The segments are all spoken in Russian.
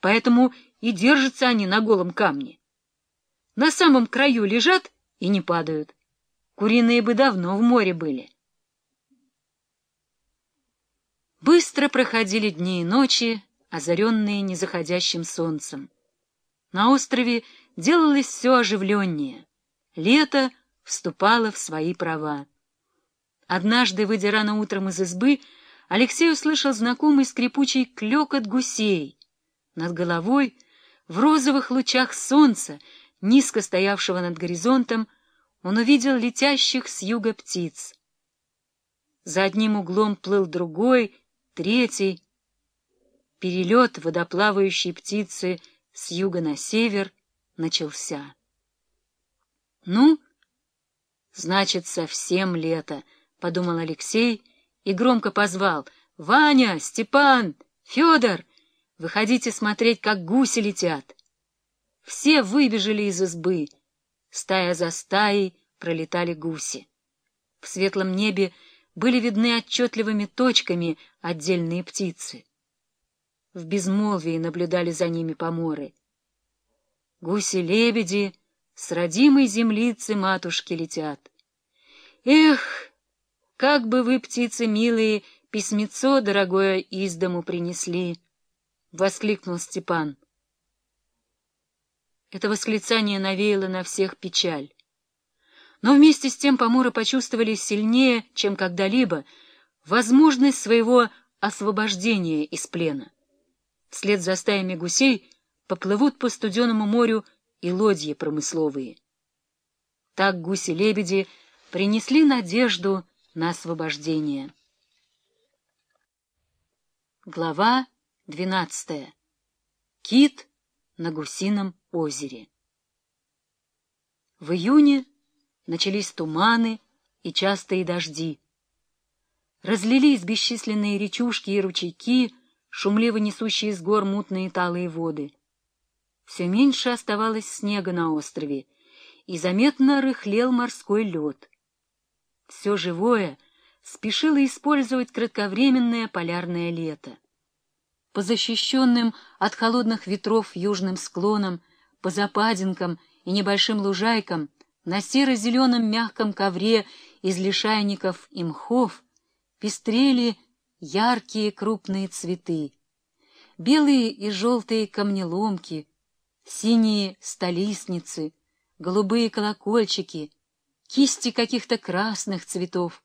поэтому и держатся они на голом камне. На самом краю лежат и не падают. Куриные бы давно в море были. Быстро проходили дни и ночи, озаренные незаходящим солнцем. На острове делалось все оживленнее. Лето вступало в свои права. Однажды, выйдя рано утром из избы, Алексей услышал знакомый скрипучий клёкот гусей. Над головой, в розовых лучах солнца, низко стоявшего над горизонтом, он увидел летящих с юга птиц. За одним углом плыл другой, третий. Перелет водоплавающей птицы с юга на север начался. Ну, значит, совсем лето, — подумал Алексей и громко позвал. — Ваня, Степан, Федор, выходите смотреть, как гуси летят. Все выбежали из избы. Стая за стаей пролетали гуси. В светлом небе были видны отчетливыми точками отдельные птицы. В безмолвии наблюдали за ними поморы. Гуси-лебеди с родимой землицы матушки летят. Эх! Как бы вы, птицы милые, письмецо дорогое из дому принесли! — воскликнул Степан. Это восклицание навеяло на всех печаль. Но вместе с тем поморы почувствовали сильнее, чем когда-либо, возможность своего освобождения из плена. Вслед за стаями гусей поплывут по студеному морю и лодьи промысловые. Так гуси-лебеди принесли надежду на освобождение. Глава двенадцатая. Кит на гусином озере. В июне начались туманы и частые дожди. Разлились бесчисленные речушки и ручейки, шумливо несущие с гор мутные талые воды. Все меньше оставалось снега на острове, и заметно рыхлел морской лед все живое спешило использовать кратковременное полярное лето. По защищенным от холодных ветров южным склонам, по западинкам и небольшим лужайкам, на серо-зеленом мягком ковре из лишайников и мхов пестрели яркие крупные цветы. Белые и желтые камнеломки, синие столисницы, голубые колокольчики — кисти каких-то красных цветов,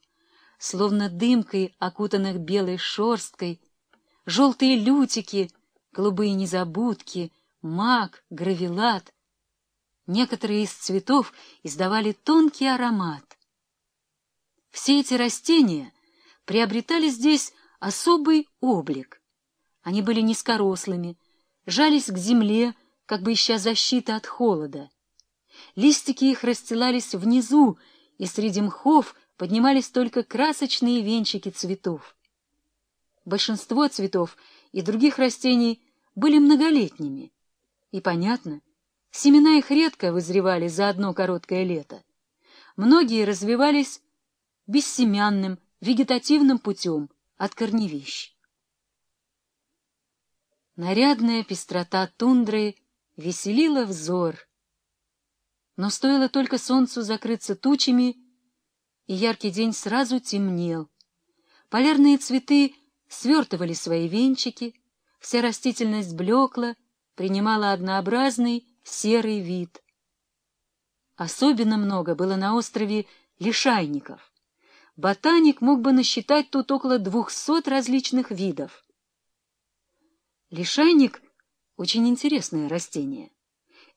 словно дымкой окутанных белой шерсткой, желтые лютики, голубые незабудки, мак, гравилат. Некоторые из цветов издавали тонкий аромат. Все эти растения приобретали здесь особый облик. Они были низкорослыми, жались к земле, как бы ища защиты от холода. Листики их расстилались внизу, и среди мхов поднимались только красочные венчики цветов. Большинство цветов и других растений были многолетними. И понятно, семена их редко вызревали за одно короткое лето. Многие развивались бессемянным, вегетативным путем от корневищ. Нарядная пестрота тундры веселила взор, но стоило только солнцу закрыться тучами, и яркий день сразу темнел. Полярные цветы свертывали свои венчики, вся растительность блекла, принимала однообразный серый вид. Особенно много было на острове лишайников. Ботаник мог бы насчитать тут около двухсот различных видов. Лишайник — очень интересное растение.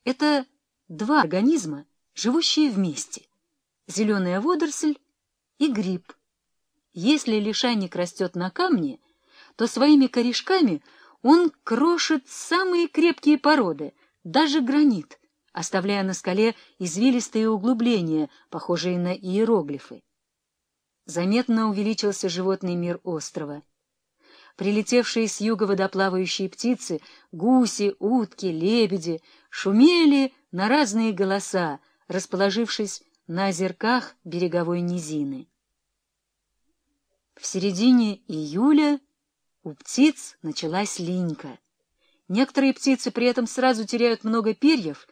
Это два организма, живущие вместе — зеленая водоросль и гриб. Если лишайник растет на камне, то своими корешками он крошит самые крепкие породы, даже гранит, оставляя на скале извилистые углубления, похожие на иероглифы. Заметно увеличился животный мир острова. Прилетевшие с юга водоплавающие птицы, гуси, утки, лебеди, шумели на разные голоса, расположившись на озерках береговой низины. В середине июля у птиц началась линька. Некоторые птицы при этом сразу теряют много перьев